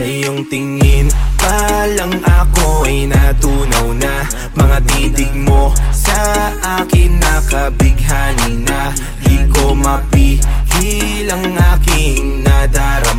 Sa iyong tingin. Pa lang ako ay natunaw na. Mga titig mo sa akin nakabighani na. Di ko mapihil ang aking nadarama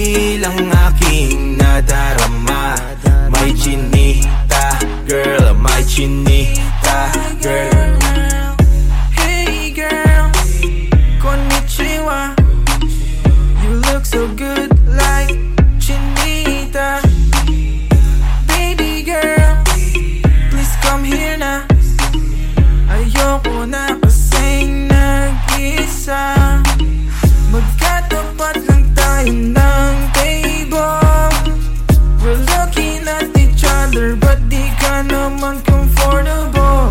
mapihil ang aking nadarama. May chinita, girl, may chinita, girl naman comfortable.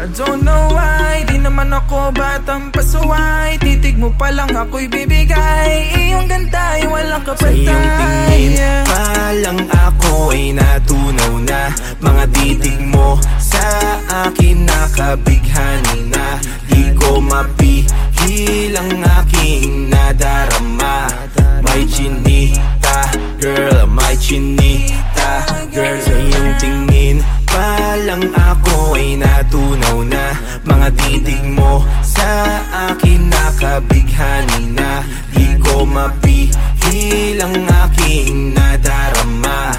I don't know why Di naman ako batang pasuway Titig mo pa lang ako'y bibigay. Iyong ganda ay walang Sa iyong tingin kapatay pa lang ako ay natunaw na. Mga titig mo sa akin nakabighani na. Di ko mapihil ang aking nadarama Mapihil ang aking nadarama.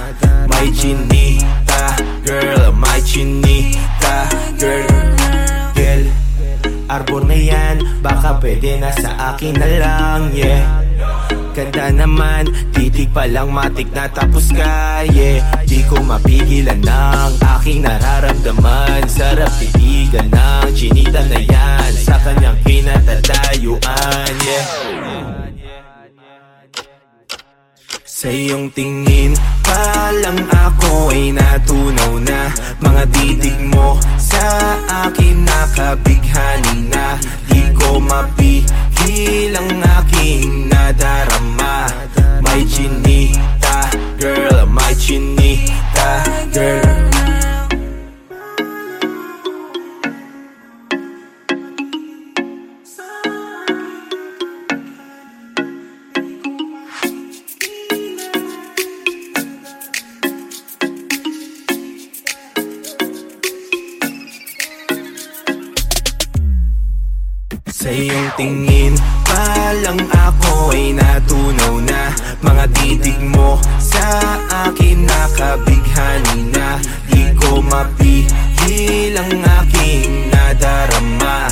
May chinita, girl, may chinita, girl Girl, arbor na yan, baka pwede na sa akin na lang, yeah. Ganda naman, titig pa lang matik na tapos ka, yeah. Di ko mapigilan ng aking nararamdaman. Sarap titigan ng chinita na yan Sa kanyang kinatatayuan, yeah Sa iyong tingin pa lang ako ay natunaw na. Mga titig mo sa akin nakabighani na. Di ko mapihil Sa iyong tingin. Pa lang ako ay natunaw na. Mga titig mo sa akin nakabighani na. Di ko mapihil ang aking nadarama.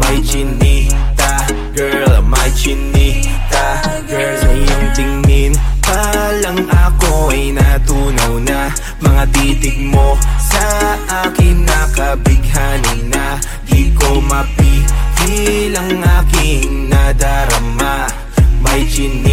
May chinita, girl, may chinita, girl Sa iyong tingin. Pa lang ako ay natunaw na. Mga titig mo sa akin nakabighani na. Di ko mapihil ang aking nadarama May chin